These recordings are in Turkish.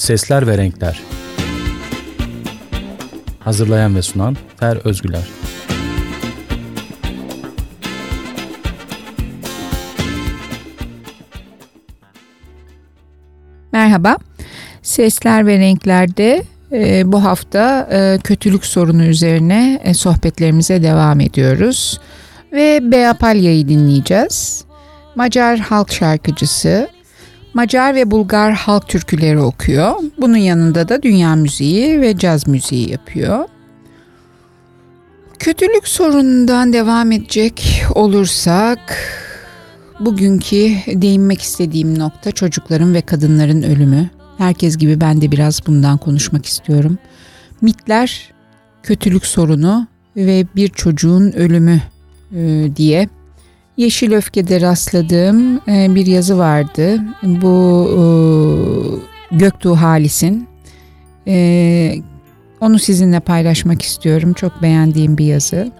Sesler ve Renkler Hazırlayan ve sunan Fer Özgüler Merhaba, Sesler ve Renkler'de e, bu hafta e, kötülük sorunu üzerine e, sohbetlerimize devam ediyoruz. Ve Bea Palya'yı dinleyeceğiz. Macar halk şarkıcısı, Macar ve Bulgar halk türküleri okuyor. Bunun yanında da dünya müziği ve caz müziği yapıyor. Kötülük sorunundan devam edecek olursak bugünkü değinmek istediğim nokta çocukların ve kadınların ölümü. Herkes gibi ben de biraz bundan konuşmak istiyorum. Mitler, kötülük sorunu ve bir çocuğun ölümü e, diye Yeşil Öfke'de rastladığım e, bir yazı vardı. Bu e, Göktuğ Halis'in. E, onu sizinle paylaşmak istiyorum. Çok beğendiğim bir yazı.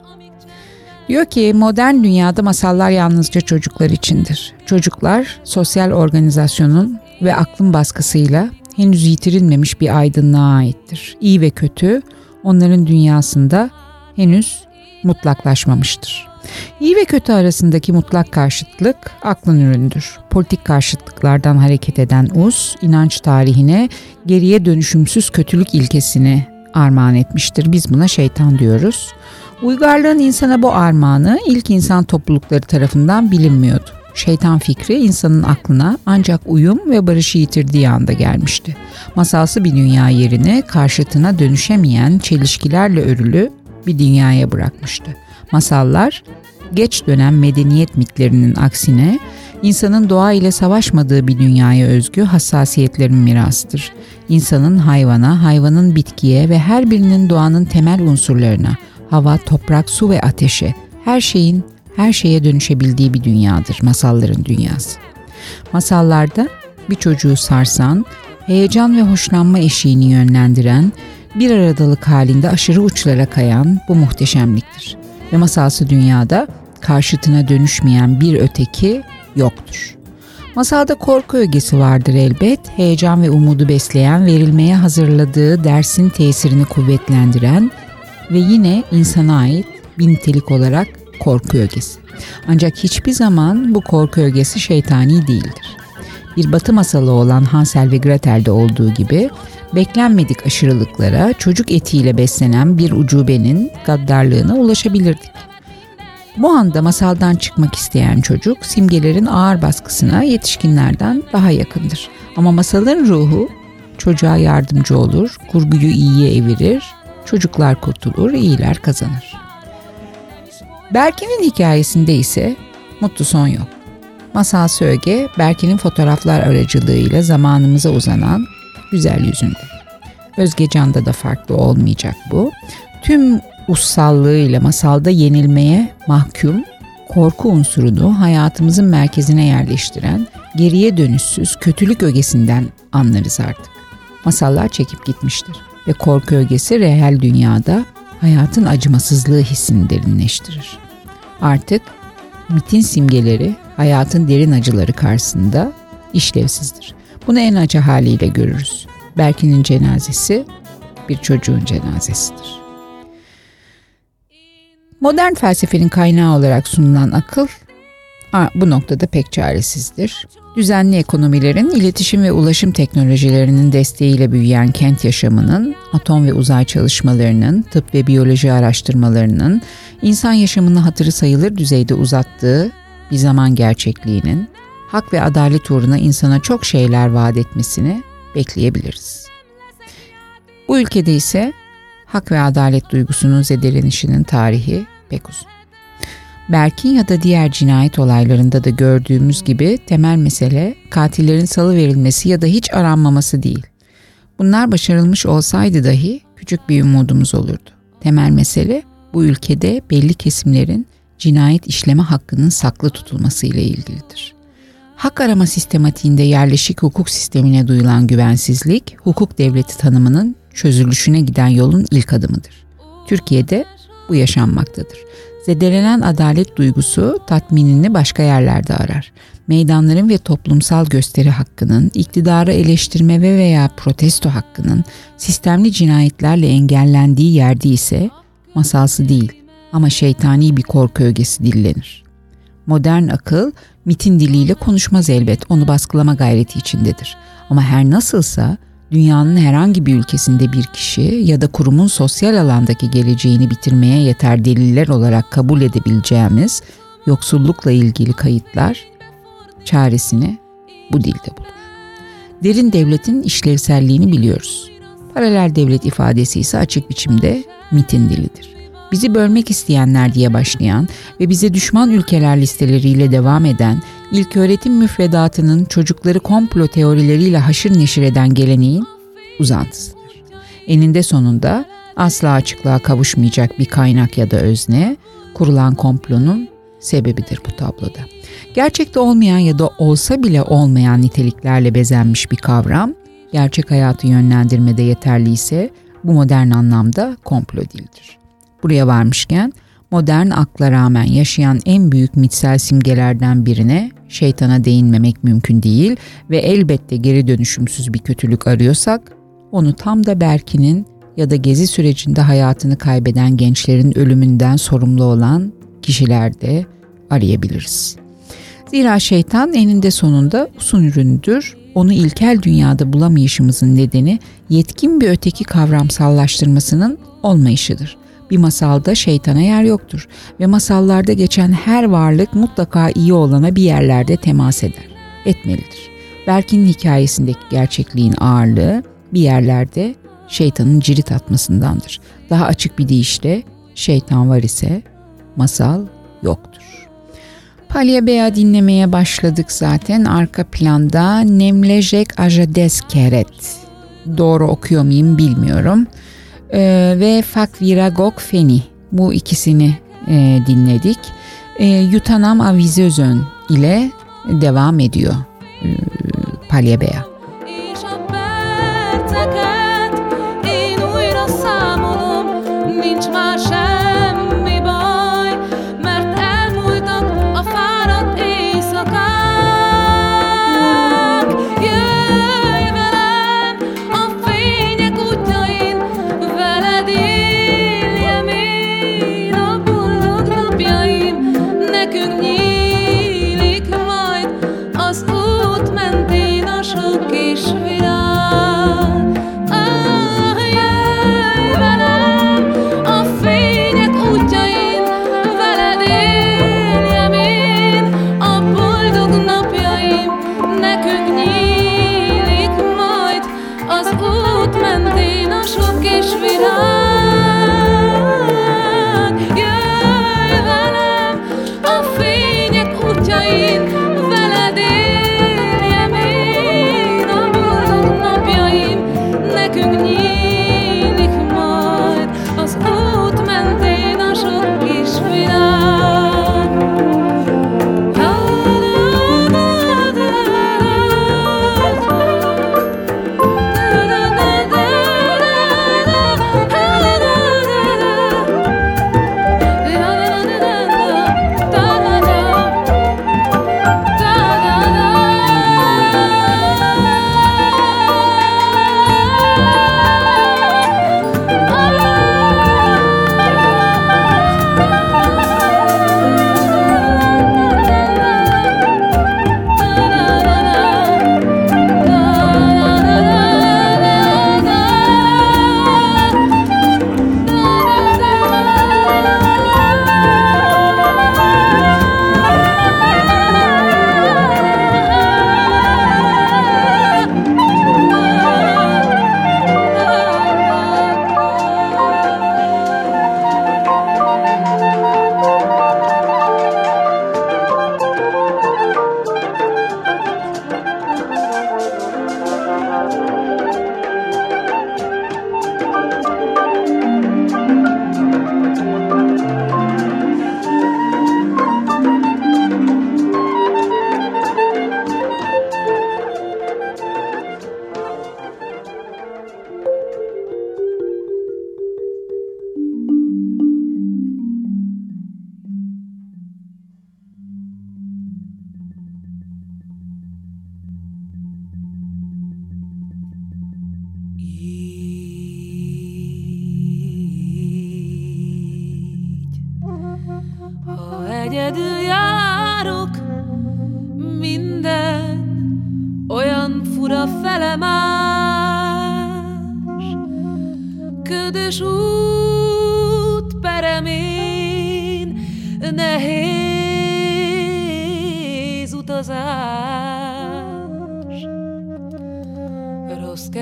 Diyor ki modern dünyada masallar yalnızca çocuklar içindir. Çocuklar sosyal organizasyonun ve aklın baskısıyla henüz yitirilmemiş bir aydınlığa aittir. İyi ve kötü onların dünyasında henüz mutlaklaşmamıştır. İyi ve kötü arasındaki mutlak karşıtlık aklın üründür. Politik karşıtlıklardan hareket eden Us, inanç tarihine geriye dönüşümsüz kötülük ilkesini armağan etmiştir. Biz buna şeytan diyoruz. Uygarlığın insana bu armağanı ilk insan toplulukları tarafından bilinmiyordu. Şeytan fikri insanın aklına ancak uyum ve barışı yitirdiği anda gelmişti. Masalsı bir dünya yerine karşıtına dönüşemeyen çelişkilerle örülü bir dünyaya bırakmıştı. Masallar geç dönem medeniyet mitlerinin aksine insanın doğa ile savaşmadığı bir dünyaya özgü hassasiyetlerin mirasıdır. İnsanın hayvana, hayvanın bitkiye ve her birinin doğanın temel unsurlarına, hava, toprak, su ve ateşe, her şeyin her şeye dönüşebildiği bir dünyadır masalların dünyası. Masallarda bir çocuğu sarsan, heyecan ve hoşlanma eşiğini yönlendiren, bir aradalık halinde aşırı uçlara kayan bu muhteşemliktir. Ve masalsı dünyada karşıtına dönüşmeyen bir öteki yoktur. Masalda korku ögesi vardır elbet, heyecan ve umudu besleyen, verilmeye hazırladığı dersin tesirini kuvvetlendiren ve yine insana ait bir nitelik olarak korku ögesi. Ancak hiçbir zaman bu korku ögesi şeytani değildir. Bir batı masalı olan Hansel ve Gretel'de olduğu gibi beklenmedik aşırılıklara çocuk etiyle beslenen bir ucubenin gaddarlığına ulaşabilirdik. Bu anda masaldan çıkmak isteyen çocuk simgelerin ağır baskısına yetişkinlerden daha yakındır. Ama masalın ruhu çocuğa yardımcı olur, kurguyu iyiye evirir, çocuklar kurtulur, iyiler kazanır. Berkin'in hikayesinde ise mutlu son yok. Masal Söge, Berkin'in fotoğraflar aracılığıyla zamanımıza uzanan güzel yüzünde. Özge Can'da da farklı olmayacak bu. Tüm ussallığıyla masalda yenilmeye mahkum, korku unsurunu hayatımızın merkezine yerleştiren geriye dönüşsüz kötülük ögesinden anlarız artık. Masallar çekip gitmiştir ve korku ögesi reel dünyada hayatın acımasızlığı hissini derinleştirir. Artık mitin simgeleri hayatın derin acıları karşısında işlevsizdir. Bunu en acı haliyle görürüz. Berkin'in cenazesi bir çocuğun cenazesidir. Modern felsefenin kaynağı olarak sunulan akıl bu noktada pek çaresizdir. Düzenli ekonomilerin, iletişim ve ulaşım teknolojilerinin desteğiyle büyüyen kent yaşamının, atom ve uzay çalışmalarının, tıp ve biyoloji araştırmalarının, insan yaşamını hatırı sayılır düzeyde uzattığı bir zaman gerçekliğinin, hak ve adalet uğruna insana çok şeyler vaat etmesini bekleyebiliriz. Bu ülkede ise hak ve adalet duygusunun zedelenişinin tarihi pek uzun. Berkin ya da diğer cinayet olaylarında da gördüğümüz gibi temel mesele katillerin salı verilmesi ya da hiç aranmaması değil. Bunlar başarılmış olsaydı dahi küçük bir umudumuz olurdu. Temel mesele bu ülkede belli kesimlerin cinayet işleme hakkının saklı tutulması ile ilgilidir. Hak arama sistematiğinde yerleşik hukuk sistemine duyulan güvensizlik, hukuk devleti tanımının çözülüşüne giden yolun ilk adımıdır. Türkiye'de bu yaşanmaktadır. Zedelenen adalet duygusu tatminini başka yerlerde arar. Meydanların ve toplumsal gösteri hakkının, iktidarı eleştirme ve veya protesto hakkının sistemli cinayetlerle engellendiği yerde ise masalsı değil ama şeytani bir korku ögesi dillenir. Modern akıl mitin diliyle konuşmaz elbet, onu baskılama gayreti içindedir. Ama her nasılsa dünyanın herhangi bir ülkesinde bir kişi ya da kurumun sosyal alandaki geleceğini bitirmeye yeter deliller olarak kabul edebileceğimiz yoksullukla ilgili kayıtlar çaresini bu dilde bulur. Derin devletin işlevselliğini biliyoruz. Paralel devlet ifadesi ise açık biçimde mitin dilidir. Bizi bölmek isteyenler diye başlayan ve bize düşman ülkeler listeleriyle devam eden ilk öğretim müfredatının çocukları komplo teorileriyle haşır neşir eden geleneğin uzantısıdır. Eninde sonunda asla açıklığa kavuşmayacak bir kaynak ya da özne, kurulan komplonun sebebidir bu tabloda. Gerçekte olmayan ya da olsa bile olmayan niteliklerle bezenmiş bir kavram, gerçek hayatı yönlendirmede yeterli ise bu modern anlamda komplo dildir. Buraya varmışken modern akla rağmen yaşayan en büyük mitsel simgelerden birine şeytana değinmemek mümkün değil ve elbette geri dönüşümsüz bir kötülük arıyorsak onu tam da Berkin'in ya da gezi sürecinde hayatını kaybeden gençlerin ölümünden sorumlu olan kişilerde arayabiliriz. Zira şeytan eninde sonunda usun ürünüdür. Onu ilkel dünyada bulamayışımızın nedeni yetkin bir öteki kavramsallaştırmasının olmayışıdır. Bir masalda şeytana yer yoktur ve masallarda geçen her varlık mutlaka iyi olana bir yerlerde temas eder, etmelidir. Berkin'in hikayesindeki gerçekliğin ağırlığı bir yerlerde şeytanın cirit atmasındandır. Daha açık bir deyişle şeytan var ise masal yoktur. Palya Bea dinlemeye başladık zaten. Arka planda Nemlejek Ajades Keret. Doğru okuyor muyum bilmiyorum. Ee, ve Fakviragok Feni. Bu ikisini e, dinledik. E, Yutanam Avizözön ile devam ediyor e, Palya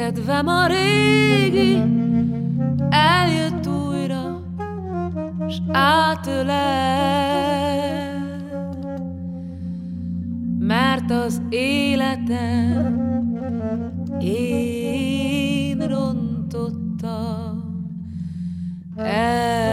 kedvem a régi, eljött újra, s átölel mert az életem én rontottam el.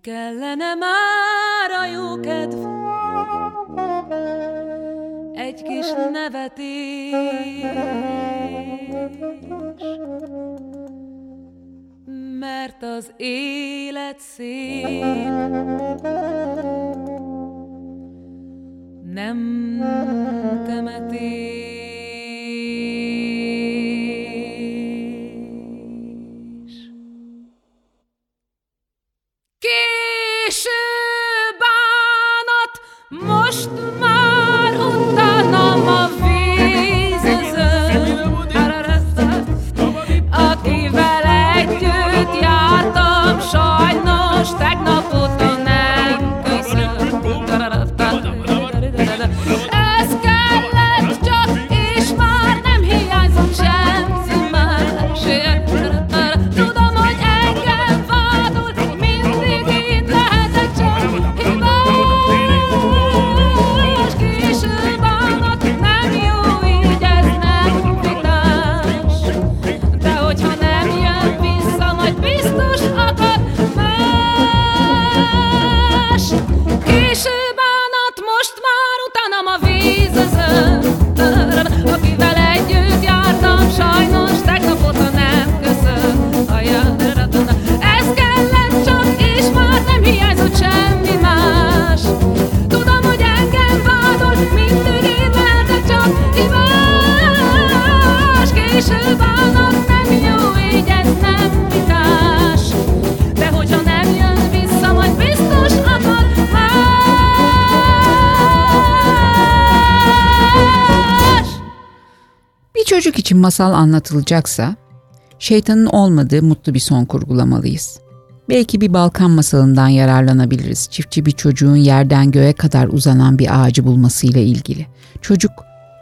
Kellene már a jó kedv, egy kis nevetés, mert az élet szép nem temetés. costume. Çocuk için masal anlatılacaksa şeytanın olmadığı mutlu bir son kurgulamalıyız. Belki bir Balkan masalından yararlanabiliriz. Çiftçi bir çocuğun yerden göğe kadar uzanan bir ağacı bulmasıyla ilgili. Çocuk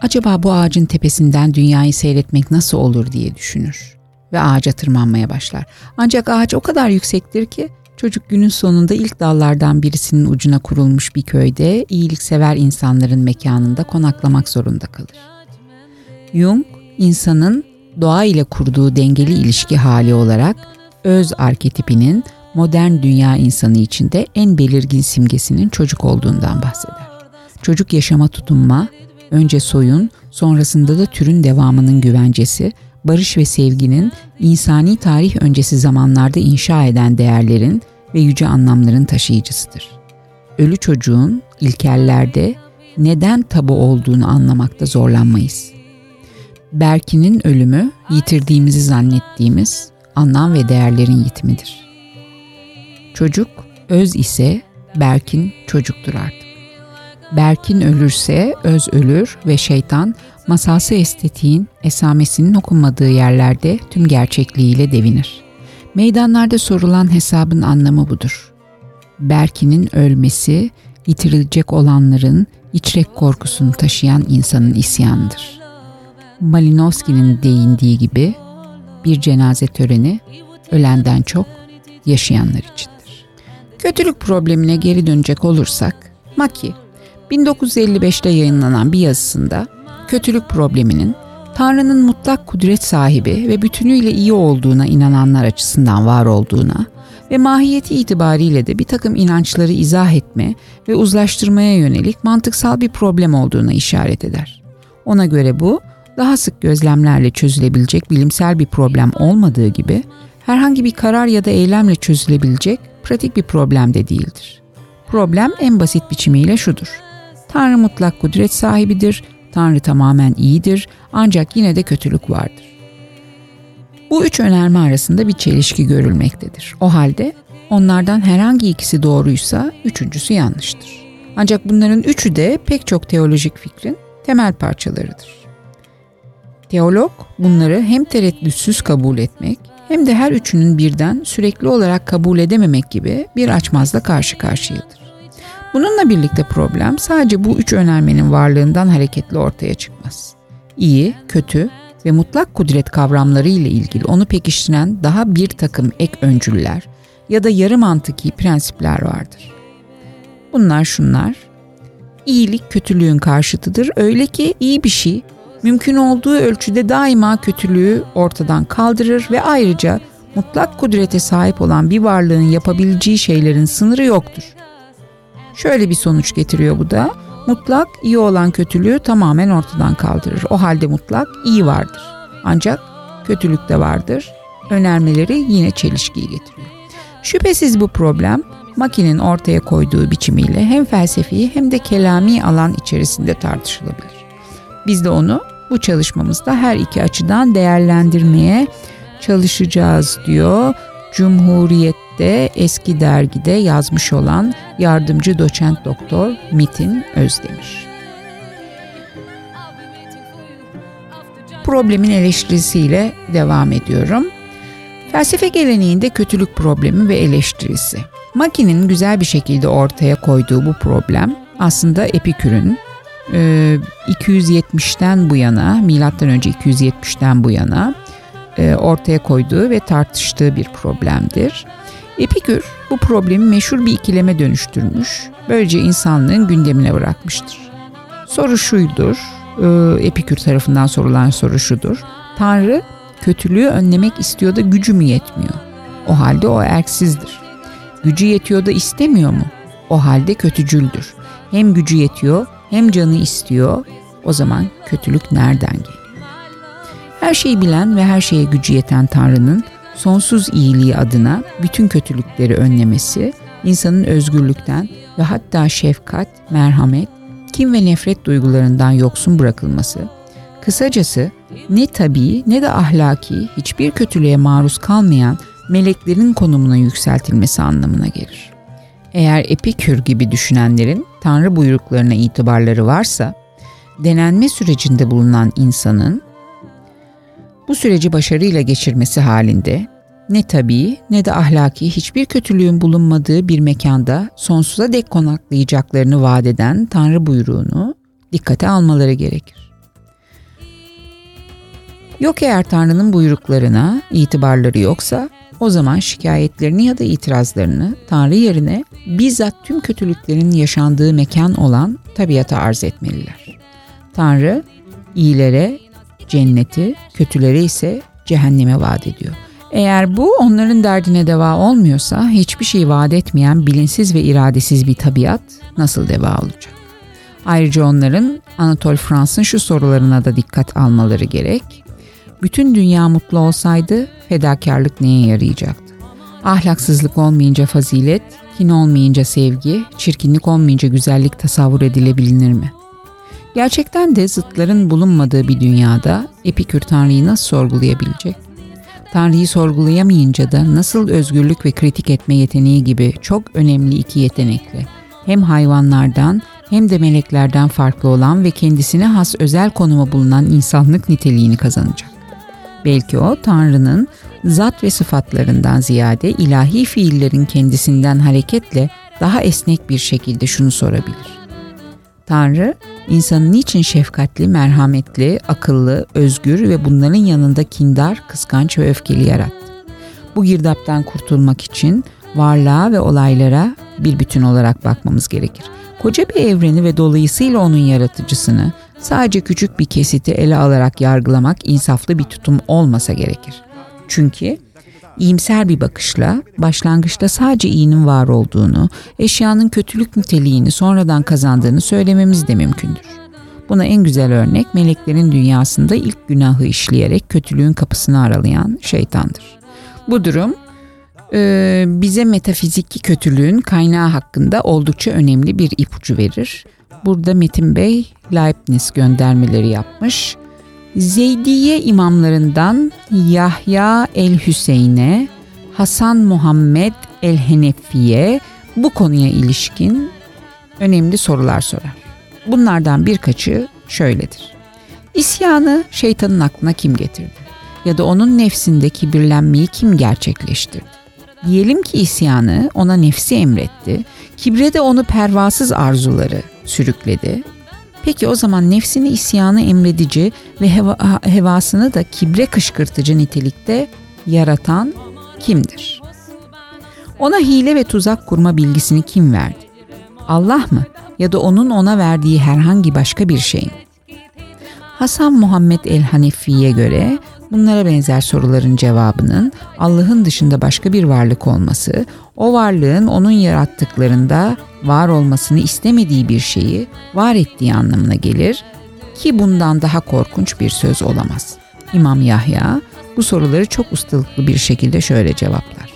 acaba bu ağacın tepesinden dünyayı seyretmek nasıl olur diye düşünür ve ağaca tırmanmaya başlar. Ancak ağaç o kadar yüksektir ki çocuk günün sonunda ilk dallardan birisinin ucuna kurulmuş bir köyde iyiliksever insanların mekanında konaklamak zorunda kalır. Jung insanın doğa ile kurduğu dengeli ilişki hali olarak öz arketipinin modern dünya insanı içinde en belirgin simgesinin çocuk olduğundan bahseder. Çocuk yaşama tutunma, önce soyun, sonrasında da türün devamının güvencesi, barış ve sevginin insani tarih öncesi zamanlarda inşa eden değerlerin ve yüce anlamların taşıyıcısıdır. Ölü çocuğun ilkellerde neden tabu olduğunu anlamakta zorlanmayız. Berkin'in ölümü yitirdiğimizi zannettiğimiz anlam ve değerlerin yitimidir. Çocuk öz ise Berkin çocuktur artık. Berkin ölürse öz ölür ve şeytan masalsı estetiğin esamesinin okunmadığı yerlerde tüm gerçekliğiyle devinir. Meydanlarda sorulan hesabın anlamı budur. Berkin'in ölmesi, yitirilecek olanların içrek korkusunu taşıyan insanın isyanıdır. Malinowski'nin değindiği gibi bir cenaze töreni ölenden çok yaşayanlar içindir. Kötülük problemine geri dönecek olursak, Maki 1955'te yayınlanan bir yazısında kötülük probleminin Tanrı'nın mutlak kudret sahibi ve bütünüyle iyi olduğuna inananlar açısından var olduğuna ve mahiyeti itibariyle de bir takım inançları izah etme ve uzlaştırmaya yönelik mantıksal bir problem olduğuna işaret eder. Ona göre bu, daha sık gözlemlerle çözülebilecek bilimsel bir problem olmadığı gibi herhangi bir karar ya da eylemle çözülebilecek pratik bir problem de değildir. Problem en basit biçimiyle şudur. Tanrı mutlak kudret sahibidir, Tanrı tamamen iyidir ancak yine de kötülük vardır. Bu üç önerme arasında bir çelişki görülmektedir. O halde onlardan herhangi ikisi doğruysa üçüncüsü yanlıştır. Ancak bunların üçü de pek çok teolojik fikrin temel parçalarıdır. Teolog bunları hem tereddütsüz kabul etmek hem de her üçünün birden sürekli olarak kabul edememek gibi bir açmazla karşı karşıyadır. Bununla birlikte problem sadece bu üç önermenin varlığından hareketli ortaya çıkmaz. İyi, kötü ve mutlak kudret kavramları ile ilgili onu pekiştiren daha bir takım ek öncüller ya da yarı mantıki prensipler vardır. Bunlar şunlar. İyilik kötülüğün karşıtıdır. Öyle ki iyi bir şey mümkün olduğu ölçüde daima kötülüğü ortadan kaldırır ve ayrıca mutlak kudrete sahip olan bir varlığın yapabileceği şeylerin sınırı yoktur. Şöyle bir sonuç getiriyor bu da. Mutlak iyi olan kötülüğü tamamen ortadan kaldırır. O halde mutlak iyi vardır. Ancak kötülük de vardır. Önermeleri yine çelişkiyi getiriyor. Şüphesiz bu problem Maki'nin ortaya koyduğu biçimiyle hem felsefi hem de kelami alan içerisinde tartışılabilir. Biz de onu bu çalışmamızda her iki açıdan değerlendirmeye çalışacağız diyor. Cumhuriyet'te eski dergide yazmış olan yardımcı doçent doktor Metin Özdemir. Problemin eleştirisiyle devam ediyorum. Felsefe geleneğinde kötülük problemi ve eleştirisi. Maki'nin güzel bir şekilde ortaya koyduğu bu problem aslında Epikür'ün 270'ten e, bu yana, milattan önce 270'ten bu yana e, ortaya koyduğu ve tartıştığı bir problemdir. Epikür bu problemi meşhur bir ikileme dönüştürmüş, böylece insanlığın gündemine bırakmıştır. Soru şuydur, e, Epikür tarafından sorulan soru şudur. Tanrı kötülüğü önlemek istiyor da gücü mü yetmiyor? O halde o erksizdir. Gücü yetiyor da istemiyor mu? O halde kötücüldür. Hem gücü yetiyor hem canı istiyor. O zaman kötülük nereden geliyor? Her şeyi bilen ve her şeye gücü yeten Tanrı'nın sonsuz iyiliği adına bütün kötülükleri önlemesi, insanın özgürlükten ve hatta şefkat, merhamet, kim ve nefret duygularından yoksun bırakılması, kısacası ne tabii ne de ahlaki hiçbir kötülüğe maruz kalmayan meleklerin konumuna yükseltilmesi anlamına gelir. Eğer Epikür gibi düşünenlerin Tanrı buyruklarına itibarları varsa, denenme sürecinde bulunan insanın bu süreci başarıyla geçirmesi halinde ne tabii ne de ahlaki hiçbir kötülüğün bulunmadığı bir mekanda sonsuza dek konaklayacaklarını vaat eden Tanrı buyruğunu dikkate almaları gerekir. Yok eğer Tanrı'nın buyruklarına itibarları yoksa o zaman şikayetlerini ya da itirazlarını Tanrı yerine bizzat tüm kötülüklerin yaşandığı mekan olan tabiata arz etmeliler. Tanrı iyilere cenneti, kötülere ise cehenneme vaat ediyor. Eğer bu onların derdine deva olmuyorsa hiçbir şey vaat etmeyen bilinsiz ve iradesiz bir tabiat nasıl deva olacak? Ayrıca onların Anatol Frans'ın şu sorularına da dikkat almaları gerek. Bütün dünya mutlu olsaydı fedakarlık neye yarayacaktı? Ahlaksızlık olmayınca fazilet, kin olmayınca sevgi, çirkinlik olmayınca güzellik tasavvur edilebilir mi? Gerçekten de zıtların bulunmadığı bir dünyada Epikür Tanrı'yı nasıl sorgulayabilecek? Tanrı'yı sorgulayamayınca da nasıl özgürlük ve kritik etme yeteneği gibi çok önemli iki yetenekle hem hayvanlardan hem de meleklerden farklı olan ve kendisine has özel konuma bulunan insanlık niteliğini kazanacak. Belki o Tanrı'nın zat ve sıfatlarından ziyade ilahi fiillerin kendisinden hareketle daha esnek bir şekilde şunu sorabilir. Tanrı, insanın niçin şefkatli, merhametli, akıllı, özgür ve bunların yanında kindar, kıskanç ve öfkeli yarattı? Bu girdaptan kurtulmak için varlığa ve olaylara bir bütün olarak bakmamız gerekir. Koca bir evreni ve dolayısıyla onun yaratıcısını sadece küçük bir kesiti ele alarak yargılamak insaflı bir tutum olmasa gerekir. Çünkü iyimser bir bakışla başlangıçta sadece iyinin var olduğunu, eşyanın kötülük niteliğini sonradan kazandığını söylememiz de mümkündür. Buna en güzel örnek meleklerin dünyasında ilk günahı işleyerek kötülüğün kapısını aralayan şeytandır. Bu durum e, bize metafiziki kötülüğün kaynağı hakkında oldukça önemli bir ipucu verir. Burada Metin Bey Leibniz göndermeleri yapmış. Zeydiye imamlarından Yahya el-Hüseyin'e, Hasan Muhammed el-Henefi'ye bu konuya ilişkin önemli sorular sorar. Bunlardan birkaçı şöyledir. İsyanı şeytanın aklına kim getirdi? Ya da onun nefsinde kibirlenmeyi kim gerçekleştirdi? Diyelim ki isyanı ona nefsi emretti, kibre de onu pervasız arzuları sürükledi Peki o zaman nefsini isyanı emredici ve heva, hevasını da kibre kışkırtıcı nitelikte yaratan kimdir? Ona hile ve tuzak kurma bilgisini kim verdi? Allah mı ya da onun ona verdiği herhangi başka bir şey mi? Hasan Muhammed el-Hanefi'ye göre bunlara benzer soruların cevabının Allah'ın dışında başka bir varlık olması, o varlığın onun yarattıklarında var olmasını istemediği bir şeyi var ettiği anlamına gelir ki bundan daha korkunç bir söz olamaz. İmam Yahya bu soruları çok ustalıklı bir şekilde şöyle cevaplar.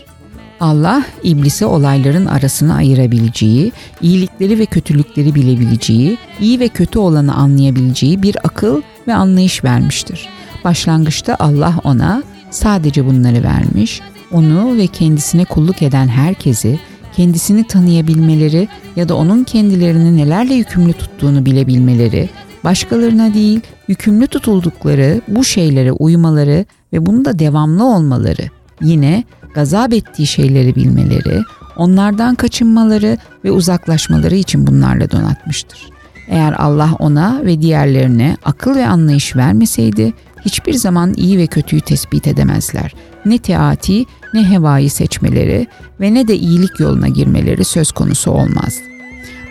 Allah iblise olayların arasını ayırabileceği, iyilikleri ve kötülükleri bilebileceği, iyi ve kötü olanı anlayabileceği bir akıl ve anlayış vermiştir. Başlangıçta Allah ona sadece bunları vermiş, onu ve kendisine kulluk eden herkesi kendisini tanıyabilmeleri ya da onun kendilerini nelerle yükümlü tuttuğunu bilebilmeleri, başkalarına değil yükümlü tutuldukları bu şeylere uymaları ve bunu da devamlı olmaları, yine gazap ettiği şeyleri bilmeleri, onlardan kaçınmaları ve uzaklaşmaları için bunlarla donatmıştır. Eğer Allah ona ve diğerlerine akıl ve anlayış vermeseydi hiçbir zaman iyi ve kötüyü tespit edemezler. Ne teati ne hevayı seçmeleri ve ne de iyilik yoluna girmeleri söz konusu olmaz.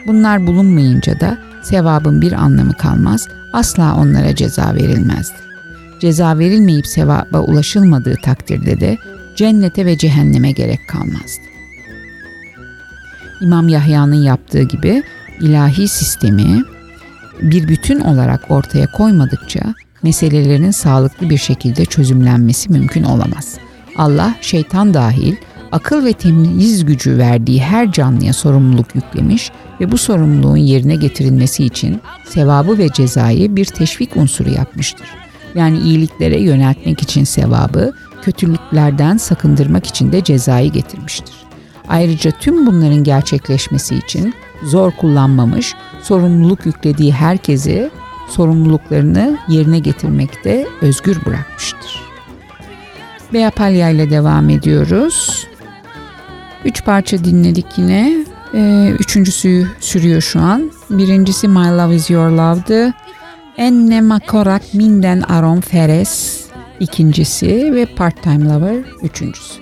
Bunlar bulunmayınca da sevabın bir anlamı kalmaz, asla onlara ceza verilmezdi. Ceza verilmeyip sevaba ulaşılmadığı takdirde de cennete ve cehenneme gerek kalmazdı. İmam Yahya'nın yaptığı gibi ilahi sistemi bir bütün olarak ortaya koymadıkça meselelerin sağlıklı bir şekilde çözümlenmesi mümkün olamaz. Allah şeytan dahil akıl ve temyiz gücü verdiği her canlıya sorumluluk yüklemiş ve bu sorumluluğun yerine getirilmesi için sevabı ve cezayı bir teşvik unsuru yapmıştır. Yani iyiliklere yöneltmek için sevabı, kötülüklerden sakındırmak için de cezayı getirmiştir. Ayrıca tüm bunların gerçekleşmesi için zor kullanmamış, sorumluluk yüklediği herkesi sorumluluklarını yerine getirmekte özgür bırakmıştır. Beapalya ile devam ediyoruz. Üç parça dinledik yine. Ee, üçüncüsü sürüyor şu an. Birincisi My Love Is Your Love'dı. Enne Makorak Minden Aron Feres ikincisi ve Part Time Lover üçüncüsü.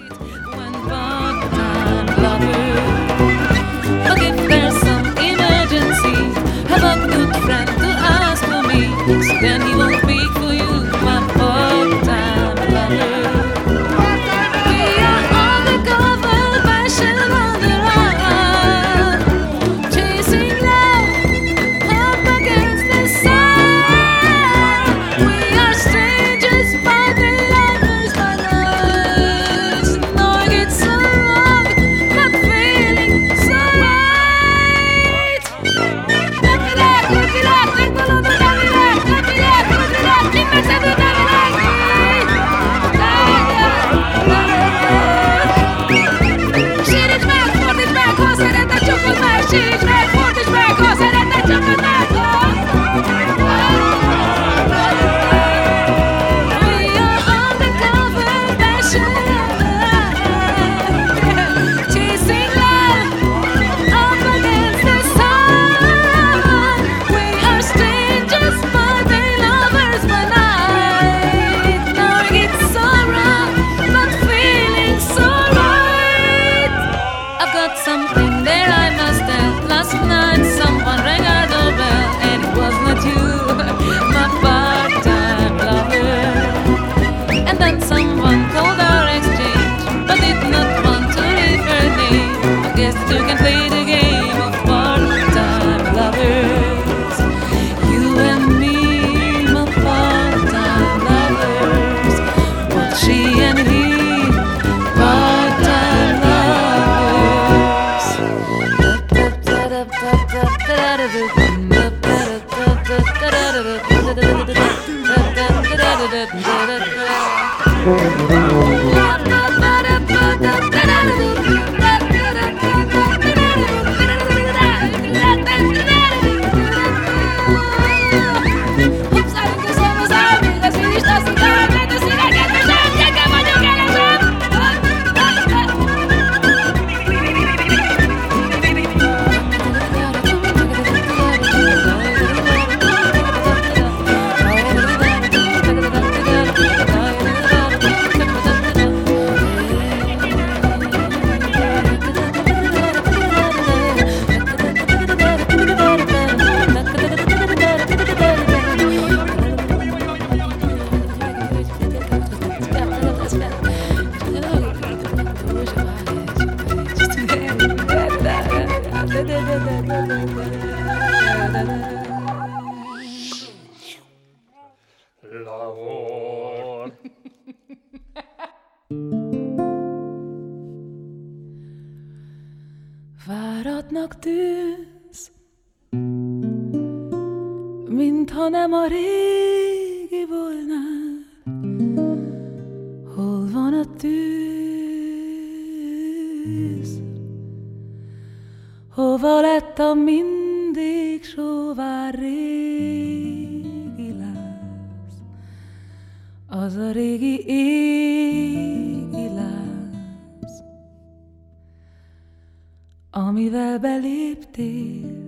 amivel beléptél,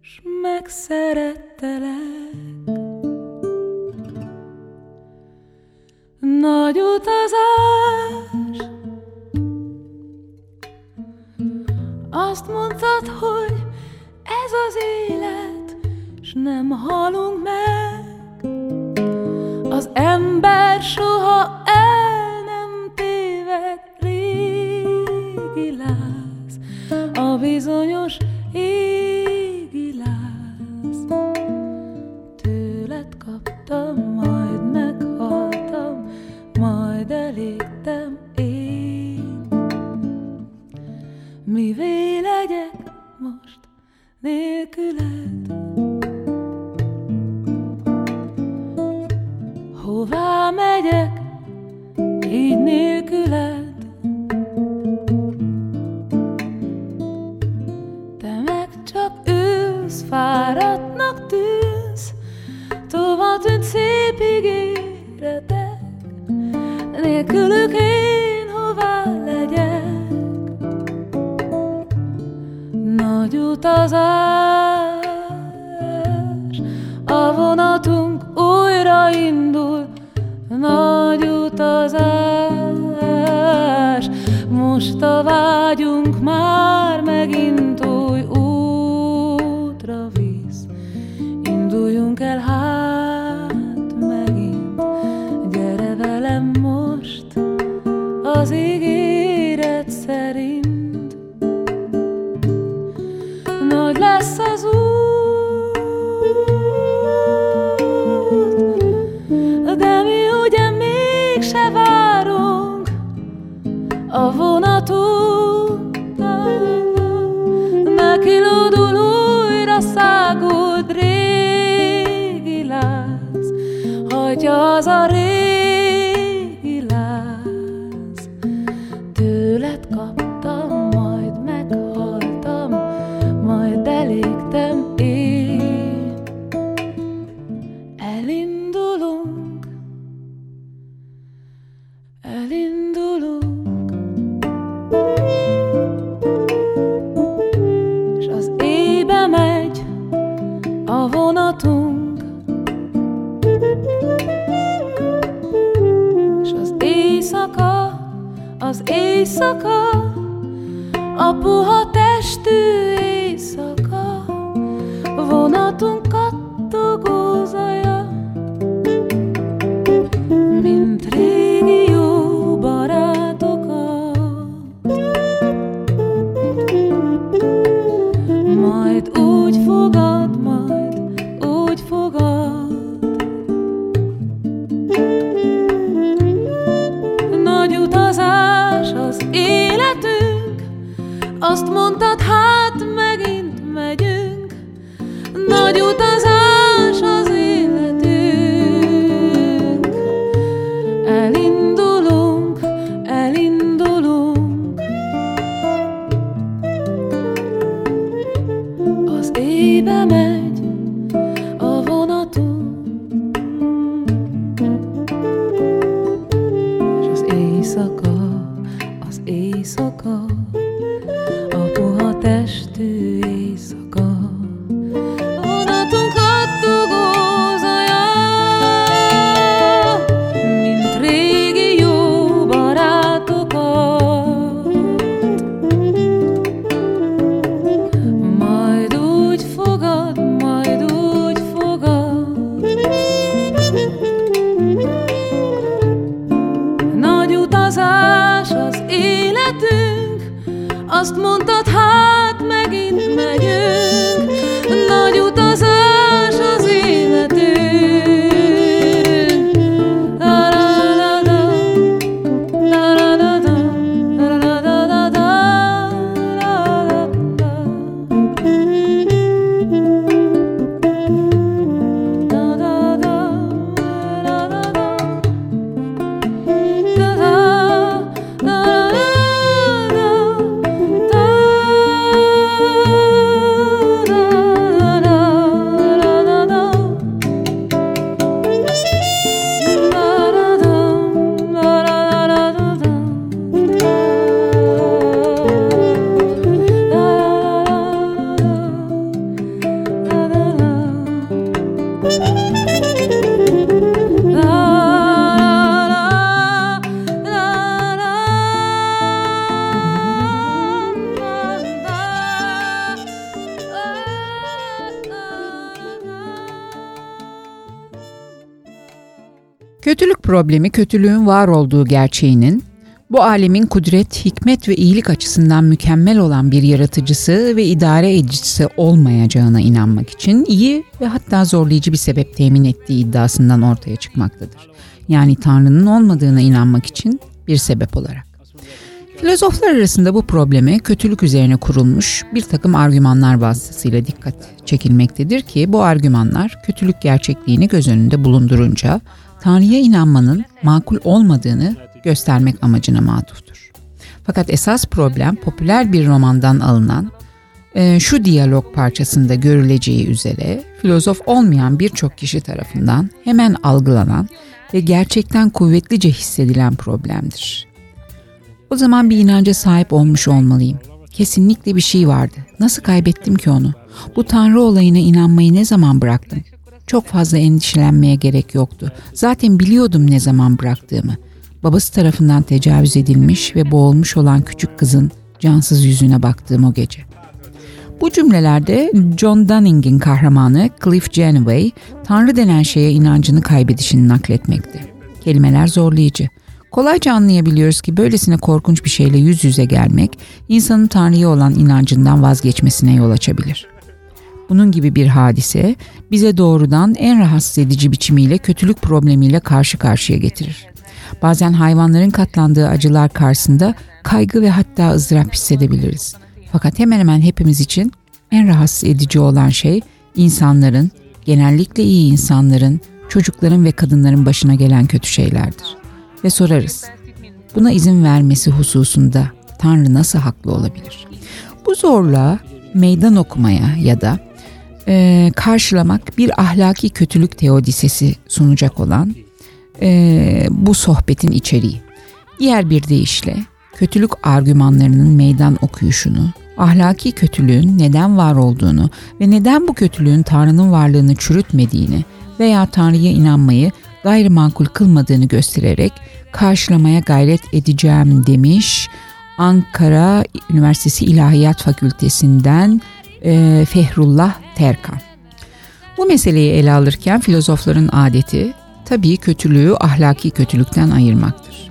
s megszerettelek. Nagy utazás, azt mondtad, hogy ez az élet, s nem halunk meg. Az ember soha el égi láz, a bizonyos égi láz. Tőled kaptam, majd meghaltam, majd elégtem én. Mivé legyek most nélküled? vagyunk, már megint új útra visz. Induljunk el hát megint, gyere velem most az ígéret szerint. Nagy lesz az út, rindu Kötülük problemi kötülüğün var olduğu gerçeğinin bu alemin kudret, hikmet ve iyilik açısından mükemmel olan bir yaratıcısı ve idare edicisi olmayacağına inanmak için iyi ve hatta zorlayıcı bir sebep temin ettiği iddiasından ortaya çıkmaktadır. Yani Tanrı'nın olmadığına inanmak için bir sebep olarak. Filozoflar arasında bu probleme kötülük üzerine kurulmuş bir takım argümanlar vasıtasıyla dikkat çekilmektedir ki bu argümanlar kötülük gerçekliğini göz önünde bulundurunca Tanrı'ya inanmanın makul olmadığını göstermek amacına matuftur. Fakat esas problem popüler bir romandan alınan e, şu diyalog parçasında görüleceği üzere filozof olmayan birçok kişi tarafından hemen algılanan ve gerçekten kuvvetlice hissedilen problemdir. O zaman bir inanca sahip olmuş olmalıyım. Kesinlikle bir şey vardı. Nasıl kaybettim ki onu? Bu tanrı olayına inanmayı ne zaman bıraktım? Çok fazla endişelenmeye gerek yoktu. Zaten biliyordum ne zaman bıraktığımı. Babası tarafından tecavüz edilmiş ve boğulmuş olan küçük kızın cansız yüzüne baktığım o gece. Bu cümlelerde John Dunning'in kahramanı Cliff Janeway, Tanrı denen şeye inancını kaybedişini nakletmekte. Kelimeler zorlayıcı. Kolayca anlayabiliyoruz ki böylesine korkunç bir şeyle yüz yüze gelmek, insanın Tanrı'ya olan inancından vazgeçmesine yol açabilir. Bunun gibi bir hadise bize doğrudan en rahatsız edici biçimiyle kötülük problemiyle karşı karşıya getirir. Bazen hayvanların katlandığı acılar karşısında kaygı ve hatta ızdırap hissedebiliriz. Fakat hemen hemen hepimiz için en rahatsız edici olan şey insanların, genellikle iyi insanların, çocukların ve kadınların başına gelen kötü şeylerdir. Ve sorarız, buna izin vermesi hususunda Tanrı nasıl haklı olabilir? Bu zorluğa meydan okumaya ya da e, karşılamak bir ahlaki kötülük teodisesi sunacak olan e, bu sohbetin içeriği. Diğer bir deyişle kötülük argümanlarının meydan okuyuşunu, ahlaki kötülüğün neden var olduğunu ve neden bu kötülüğün Tanrı'nın varlığını çürütmediğini veya Tanrı'ya inanmayı gayrimakul kılmadığını göstererek karşılamaya gayret edeceğim demiş Ankara Üniversitesi İlahiyat Fakültesinden e, Fehrullah Terkan. Bu meseleyi ele alırken filozofların adeti tabii kötülüğü ahlaki kötülükten ayırmaktır.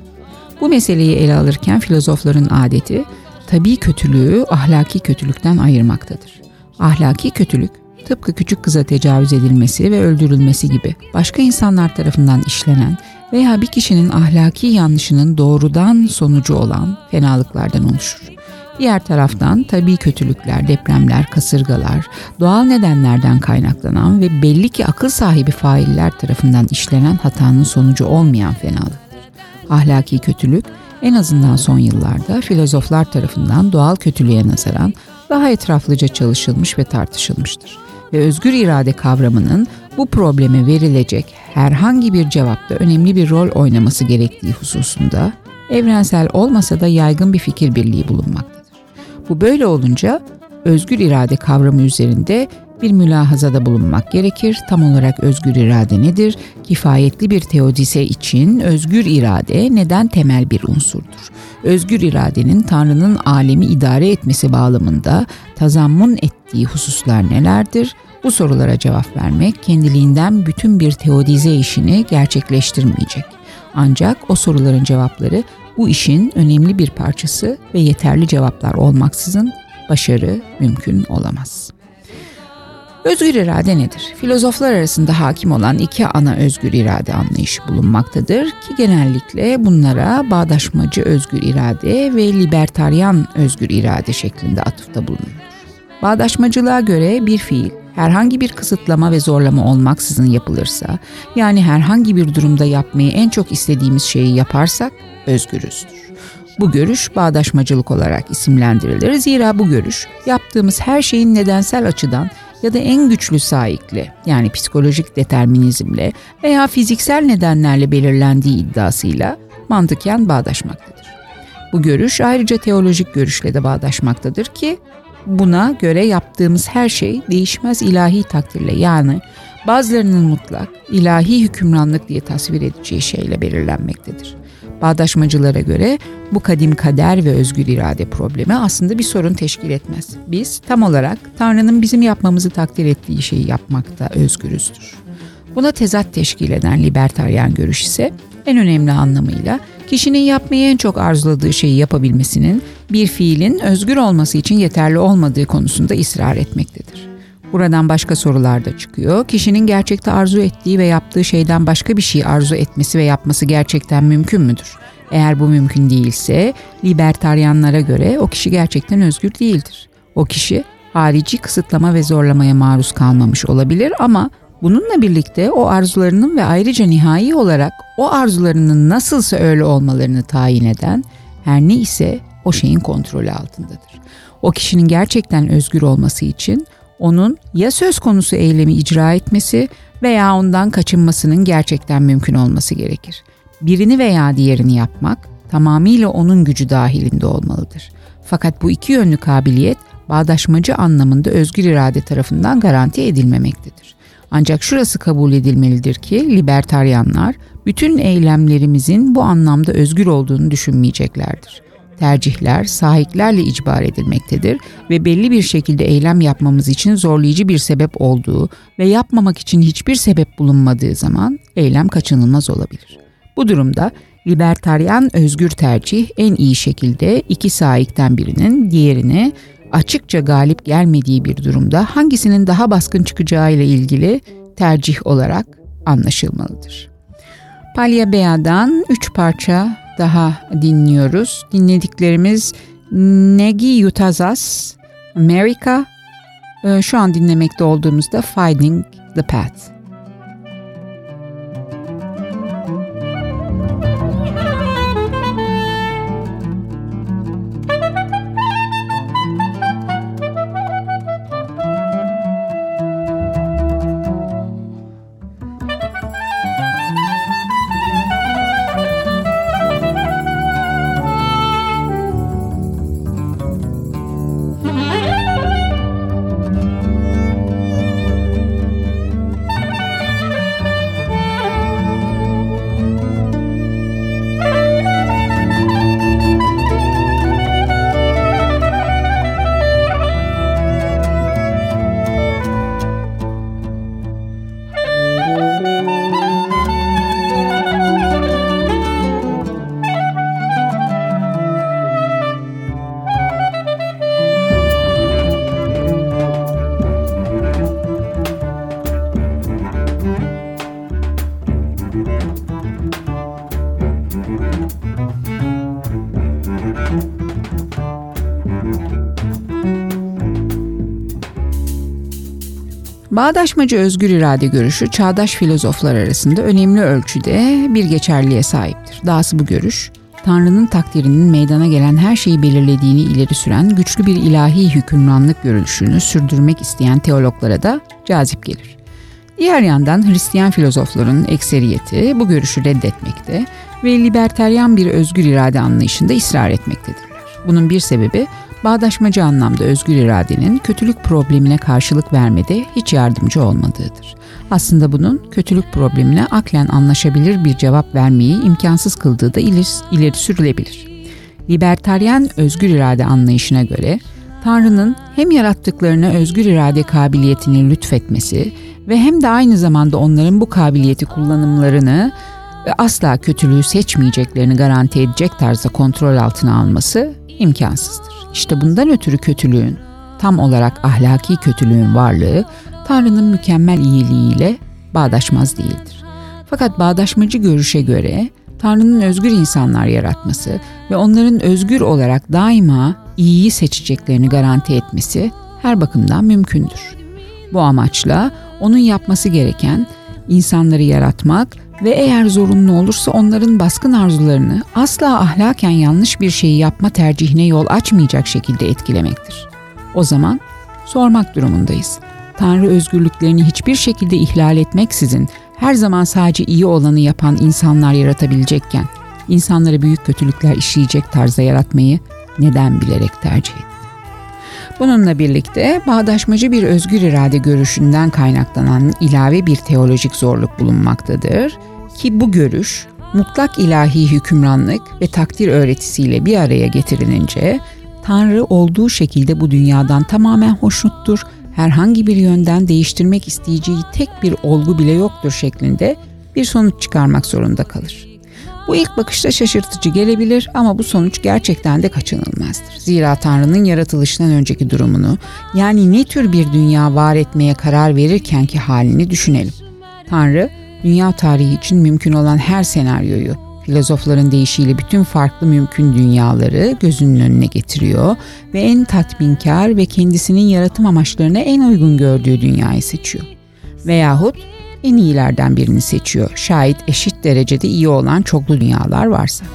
Bu meseleyi ele alırken filozofların adeti tabii kötülüğü ahlaki kötülükten ayırmaktadır. Ahlaki kötülük tıpkı küçük kıza tecavüz edilmesi ve öldürülmesi gibi başka insanlar tarafından işlenen veya bir kişinin ahlaki yanlışının doğrudan sonucu olan fenalıklardan oluşur. Diğer taraftan tabii kötülükler, depremler, kasırgalar, doğal nedenlerden kaynaklanan ve belli ki akıl sahibi failler tarafından işlenen hatanın sonucu olmayan fenalıktır. Ahlaki kötülük en azından son yıllarda filozoflar tarafından doğal kötülüğe nazaran daha etraflıca çalışılmış ve tartışılmıştır. Ve özgür irade kavramının bu probleme verilecek herhangi bir cevapta önemli bir rol oynaması gerektiği hususunda evrensel olmasa da yaygın bir fikir birliği bulunmaktadır. Bu böyle olunca özgür irade kavramı üzerinde bir mülahazada bulunmak gerekir. Tam olarak özgür irade nedir? Kifayetli bir teodise için özgür irade neden temel bir unsurdur? Özgür iradenin Tanrı'nın alemi idare etmesi bağlamında tazammun ettiği hususlar nelerdir? Bu sorulara cevap vermek kendiliğinden bütün bir teodize işini gerçekleştirmeyecek. Ancak o soruların cevapları bu işin önemli bir parçası ve yeterli cevaplar olmaksızın başarı mümkün olamaz. Özgür irade nedir? Filozoflar arasında hakim olan iki ana özgür irade anlayışı bulunmaktadır ki genellikle bunlara bağdaşmacı özgür irade ve libertaryan özgür irade şeklinde atıfta bulunur. Bağdaşmacılığa göre bir fiil herhangi bir kısıtlama ve zorlama olmaksızın yapılırsa, yani herhangi bir durumda yapmayı en çok istediğimiz şeyi yaparsak özgürüzdür. Bu görüş bağdaşmacılık olarak isimlendirilir. Zira bu görüş yaptığımız her şeyin nedensel açıdan ya da en güçlü saikle yani psikolojik determinizmle veya fiziksel nedenlerle belirlendiği iddiasıyla mantıken bağdaşmaktadır. Bu görüş ayrıca teolojik görüşle de bağdaşmaktadır ki buna göre yaptığımız her şey değişmez ilahi takdirle yani bazılarının mutlak ilahi hükümranlık diye tasvir edeceği şeyle belirlenmektedir. Bağdaşmacılara göre bu kadim kader ve özgür irade problemi aslında bir sorun teşkil etmez. Biz tam olarak Tanrı'nın bizim yapmamızı takdir ettiği şeyi yapmakta özgürüzdür. Buna tezat teşkil eden libertaryen görüş ise en önemli anlamıyla kişinin yapmayı en çok arzuladığı şeyi yapabilmesinin bir fiilin özgür olması için yeterli olmadığı konusunda ısrar etmektedir. Buradan başka sorular da çıkıyor. Kişinin gerçekte arzu ettiği ve yaptığı şeyden başka bir şey arzu etmesi ve yapması gerçekten mümkün müdür? Eğer bu mümkün değilse libertaryanlara göre o kişi gerçekten özgür değildir. O kişi harici kısıtlama ve zorlamaya maruz kalmamış olabilir ama bununla birlikte o arzularının ve ayrıca nihai olarak o arzularının nasılsa öyle olmalarını tayin eden her ne ise o şeyin kontrolü altındadır. O kişinin gerçekten özgür olması için onun ya söz konusu eylemi icra etmesi veya ondan kaçınmasının gerçekten mümkün olması gerekir. Birini veya diğerini yapmak tamamıyla onun gücü dahilinde olmalıdır. Fakat bu iki yönlü kabiliyet bağdaşmacı anlamında özgür irade tarafından garanti edilmemektedir. Ancak şurası kabul edilmelidir ki libertaryanlar bütün eylemlerimizin bu anlamda özgür olduğunu düşünmeyeceklerdir. Tercihler sahiplerle icbar edilmektedir ve belli bir şekilde eylem yapmamız için zorlayıcı bir sebep olduğu ve yapmamak için hiçbir sebep bulunmadığı zaman eylem kaçınılmaz olabilir. Bu durumda libertaryen özgür tercih en iyi şekilde iki sahipten birinin diğerini açıkça galip gelmediği bir durumda hangisinin daha baskın çıkacağı ile ilgili tercih olarak anlaşılmalıdır. Palya Bea'dan üç parça daha dinliyoruz. Dinlediklerimiz Negi Yutazas, America, e, şu an dinlemekte olduğumuzda Finding the Path. Bağdaşmacı özgür irade görüşü çağdaş filozoflar arasında önemli ölçüde bir geçerliğe sahiptir. Dahası bu görüş, Tanrı'nın takdirinin meydana gelen her şeyi belirlediğini ileri süren güçlü bir ilahi hükümranlık görüşünü sürdürmek isteyen teologlara da cazip gelir. Diğer yandan Hristiyan filozofların ekseriyeti bu görüşü reddetmekte ve liberteryan bir özgür irade anlayışında ısrar etmektedirler. Bunun bir sebebi bağdaşmacı anlamda özgür iradenin kötülük problemine karşılık vermede hiç yardımcı olmadığıdır. Aslında bunun kötülük problemine aklen anlaşabilir bir cevap vermeyi imkansız kıldığı da ileri, sürülebilir. Libertaryen özgür irade anlayışına göre Tanrı'nın hem yarattıklarına özgür irade kabiliyetini lütfetmesi ve hem de aynı zamanda onların bu kabiliyeti kullanımlarını asla kötülüğü seçmeyeceklerini garanti edecek tarzda kontrol altına alması imkansızdır. İşte bundan ötürü kötülüğün, tam olarak ahlaki kötülüğün varlığı Tanrı'nın mükemmel iyiliğiyle bağdaşmaz değildir. Fakat bağdaşmacı görüşe göre Tanrı'nın özgür insanlar yaratması ve onların özgür olarak daima iyiyi seçeceklerini garanti etmesi her bakımdan mümkündür. Bu amaçla onun yapması gereken insanları yaratmak ve eğer zorunlu olursa onların baskın arzularını asla ahlaken yanlış bir şeyi yapma tercihine yol açmayacak şekilde etkilemektir. O zaman sormak durumundayız. Tanrı özgürlüklerini hiçbir şekilde ihlal etmeksizin her zaman sadece iyi olanı yapan insanlar yaratabilecekken insanları büyük kötülükler işleyecek tarzda yaratmayı neden bilerek tercih etti? Bununla birlikte bağdaşmacı bir özgür irade görüşünden kaynaklanan ilave bir teolojik zorluk bulunmaktadır ki bu görüş mutlak ilahi hükümranlık ve takdir öğretisiyle bir araya getirilince Tanrı olduğu şekilde bu dünyadan tamamen hoşnuttur herhangi bir yönden değiştirmek isteyeceği tek bir olgu bile yoktur şeklinde bir sonuç çıkarmak zorunda kalır. Bu ilk bakışta şaşırtıcı gelebilir ama bu sonuç gerçekten de kaçınılmazdır. Zira Tanrı'nın yaratılıştan önceki durumunu yani ne tür bir dünya var etmeye karar verirkenki halini düşünelim. Tanrı dünya tarihi için mümkün olan her senaryoyu filozofların deyişiyle bütün farklı mümkün dünyaları gözünün önüne getiriyor ve en tatminkar ve kendisinin yaratım amaçlarına en uygun gördüğü dünyayı seçiyor. Veyahut en iyilerden birini seçiyor. Şayet eşit derecede iyi olan çoklu dünyalar varsa.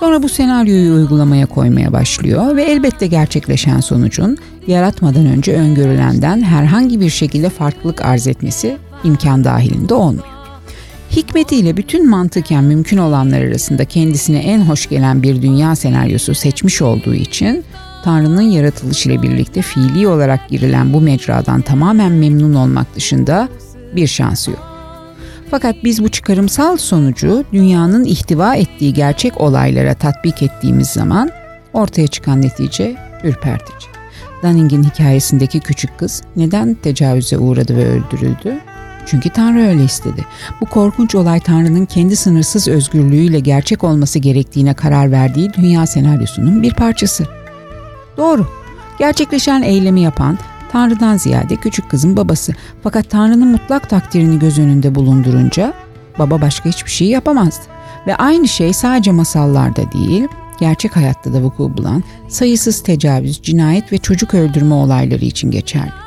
Sonra bu senaryoyu uygulamaya koymaya başlıyor ve elbette gerçekleşen sonucun yaratmadan önce öngörülenden herhangi bir şekilde farklılık arz etmesi imkan dahilinde olmuyor. Hikmetiyle bütün mantıken mümkün olanlar arasında kendisine en hoş gelen bir dünya senaryosu seçmiş olduğu için Tanrı'nın yaratılışıyla birlikte fiili olarak girilen bu mecradan tamamen memnun olmak dışında bir şansı yok. Fakat biz bu çıkarımsal sonucu dünyanın ihtiva ettiği gerçek olaylara tatbik ettiğimiz zaman ortaya çıkan netice ürpertici. Dunning'in hikayesindeki küçük kız neden tecavüze uğradı ve öldürüldü? Çünkü Tanrı öyle istedi. Bu korkunç olay Tanrı'nın kendi sınırsız özgürlüğüyle gerçek olması gerektiğine karar verdiği dünya senaryosunun bir parçası. Doğru. Gerçekleşen eylemi yapan Tanrı'dan ziyade küçük kızın babası. Fakat Tanrı'nın mutlak takdirini göz önünde bulundurunca baba başka hiçbir şey yapamazdı. Ve aynı şey sadece masallarda değil, gerçek hayatta da vuku bulan sayısız tecavüz, cinayet ve çocuk öldürme olayları için geçerli.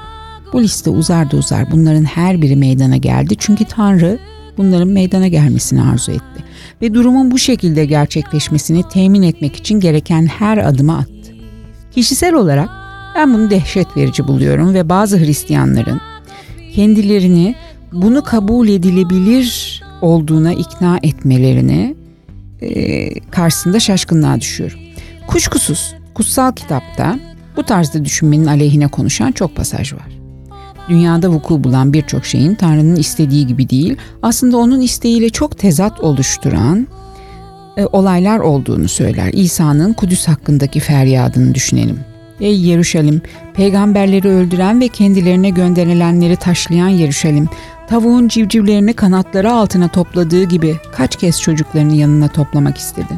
Bu liste uzar da uzar bunların her biri meydana geldi çünkü Tanrı bunların meydana gelmesini arzu etti. Ve durumun bu şekilde gerçekleşmesini temin etmek için gereken her adıma attı. Kişisel olarak ben bunu dehşet verici buluyorum ve bazı Hristiyanların kendilerini bunu kabul edilebilir olduğuna ikna etmelerini e, karşısında şaşkınlığa düşüyorum. Kuşkusuz kutsal kitapta bu tarzda düşünmenin aleyhine konuşan çok pasaj var. Dünyada vuku bulan birçok şeyin Tanrı'nın istediği gibi değil, aslında onun isteğiyle çok tezat oluşturan e, olaylar olduğunu söyler. İsa'nın Kudüs hakkındaki feryadını düşünelim. Ey Yeruşalim, peygamberleri öldüren ve kendilerine gönderilenleri taşlayan Yeruşalim, tavuğun civcivlerini kanatları altına topladığı gibi kaç kez çocuklarını yanına toplamak istedin.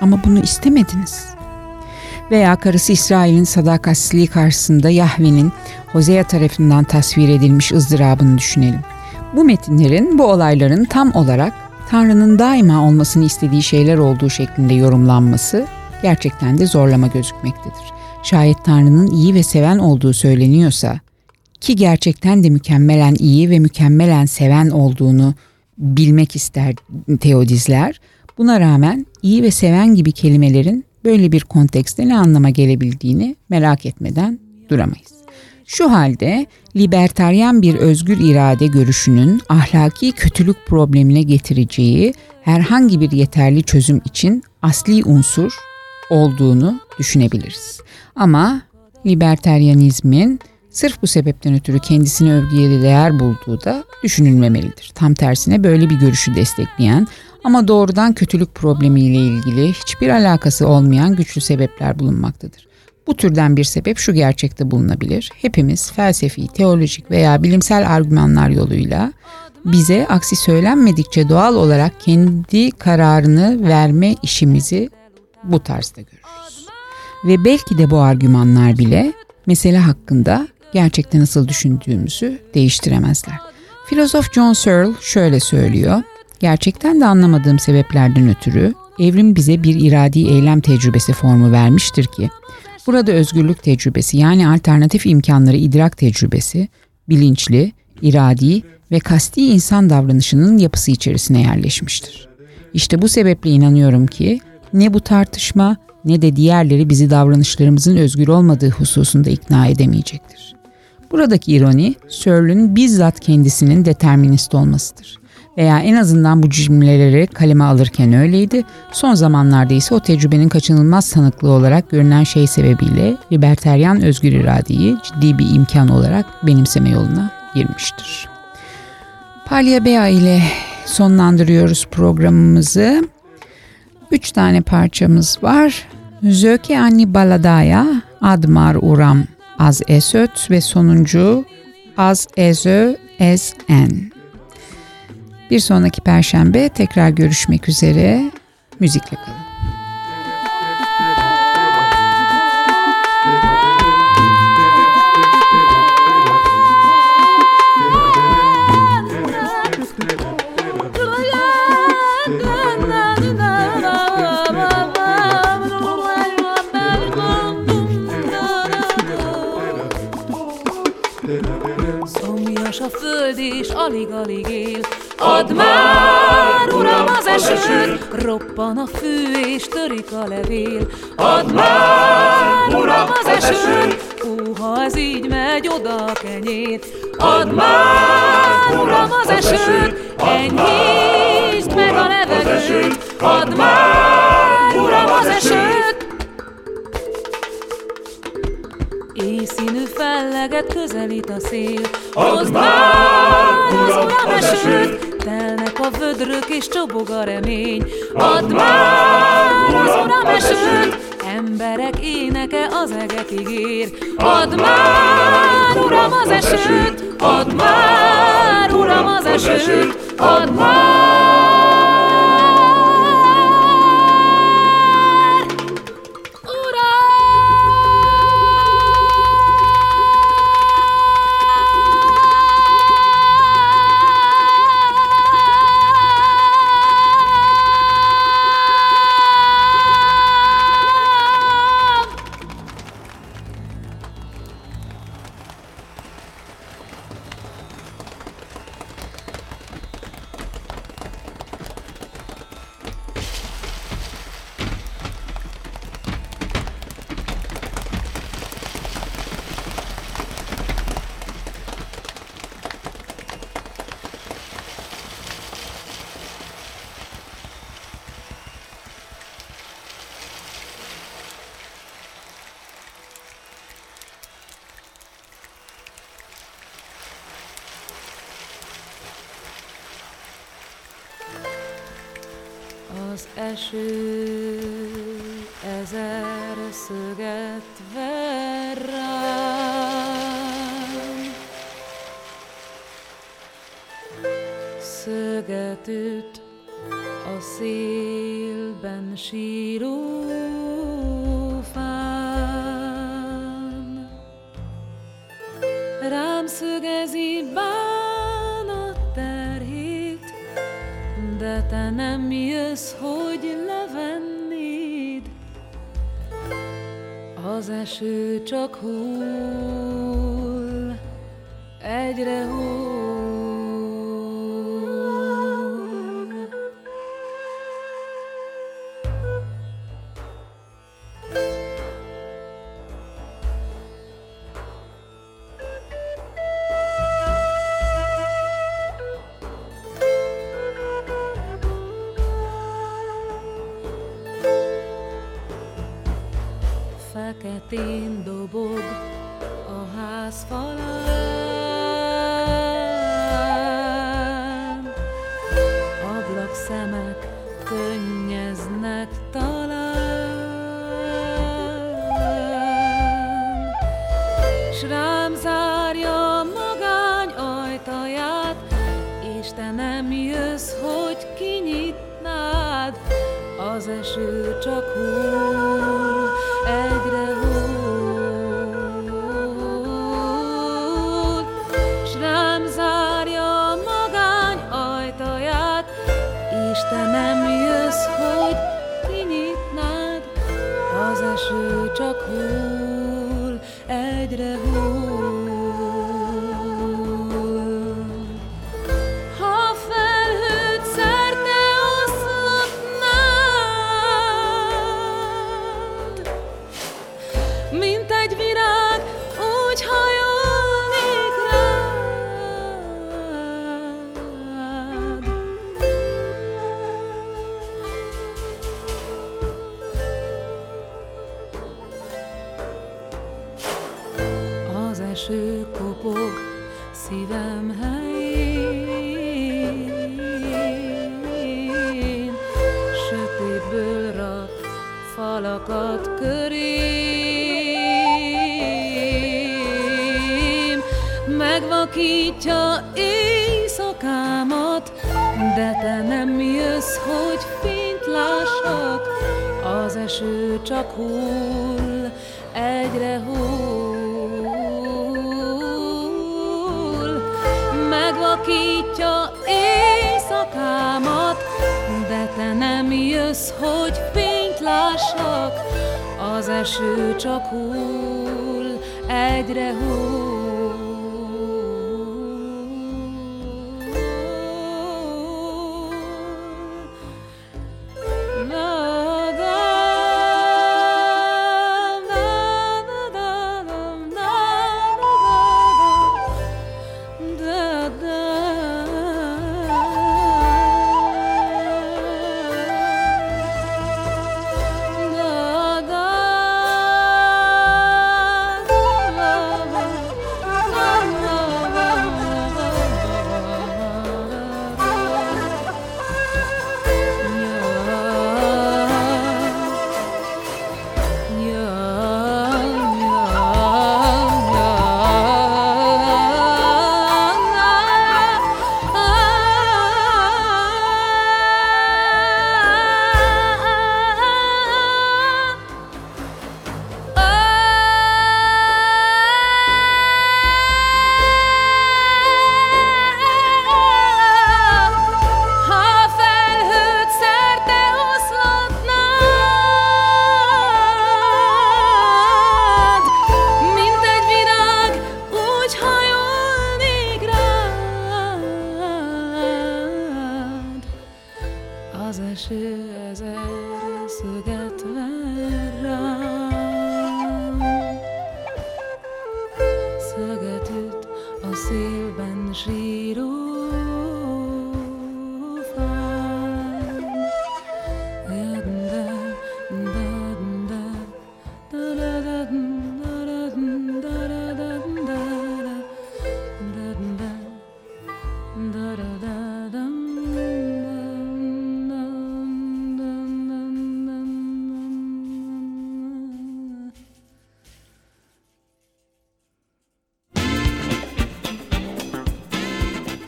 Ama bunu istemediniz. Veya karısı İsrail'in sadakatsizliği karşısında Yahve'nin Hozea tarafından tasvir edilmiş ızdırabını düşünelim. Bu metinlerin bu olayların tam olarak Tanrı'nın daima olmasını istediği şeyler olduğu şeklinde yorumlanması gerçekten de zorlama gözükmektedir. Şayet Tanrı'nın iyi ve seven olduğu söyleniyorsa ki gerçekten de mükemmelen iyi ve mükemmelen seven olduğunu bilmek ister teodizler. Buna rağmen iyi ve seven gibi kelimelerin böyle bir kontekste ne anlama gelebildiğini merak etmeden duramayız. Şu halde libertaryen bir özgür irade görüşünün ahlaki kötülük problemine getireceği herhangi bir yeterli çözüm için asli unsur olduğunu düşünebiliriz. Ama libertaryanizmin sırf bu sebepten ötürü kendisini övgüye değer bulduğu da düşünülmemelidir. Tam tersine böyle bir görüşü destekleyen ama doğrudan kötülük problemiyle ilgili hiçbir alakası olmayan güçlü sebepler bulunmaktadır. Bu türden bir sebep şu gerçekte bulunabilir. Hepimiz felsefi, teolojik veya bilimsel argümanlar yoluyla bize aksi söylenmedikçe doğal olarak kendi kararını verme işimizi bu tarzda görürüz. Ve belki de bu argümanlar bile mesele hakkında gerçekten nasıl düşündüğümüzü değiştiremezler. Filozof John Searle şöyle söylüyor. Gerçekten de anlamadığım sebeplerden ötürü evrim bize bir iradi eylem tecrübesi formu vermiştir ki burada özgürlük tecrübesi yani alternatif imkanları idrak tecrübesi bilinçli, iradi ve kasti insan davranışının yapısı içerisine yerleşmiştir. İşte bu sebeple inanıyorum ki ne bu tartışma ne de diğerleri bizi davranışlarımızın özgür olmadığı hususunda ikna edemeyecektir. Buradaki ironi Searle'ün bizzat kendisinin determinist olmasıdır. Veya en azından bu cümleleri kaleme alırken öyleydi. Son zamanlarda ise o tecrübenin kaçınılmaz sanıklığı olarak görünen şey sebebiyle liberteryan özgür iradeyi ciddi bir imkan olarak benimseme yoluna girmiştir. Palya Bea ile sonlandırıyoruz programımızı. Üç tane parçamız var. Zöke Anni Baladaya, Admar Uram az esöt ve sonuncu az ezö ez en. Bir sonraki perşembe tekrar görüşmek üzere. Müzikle kalın. alig-alig él. Add már, uram, az esőt, roppan a fű és törik a levél. Add már, uram, az esőt, hú, ha ez így megy oda a kenyér. Add már, uram, az esőt, enyhítsd meg a levegőt. Add már, uram, az esőt, felleget közelít a szél. Hozd már az uram esőt Telnek a vödrök és csobog a remény. Add már az uram esőt Emberek éneke az egek ígér Add már, uram, az esőt. Add már, uram, az esőt. Add már Szöget üt a szélben síró fán. Rám szögezi bánat terhét, de te nem jössz, hogy levennéd. Az eső csak hull, egyre hull.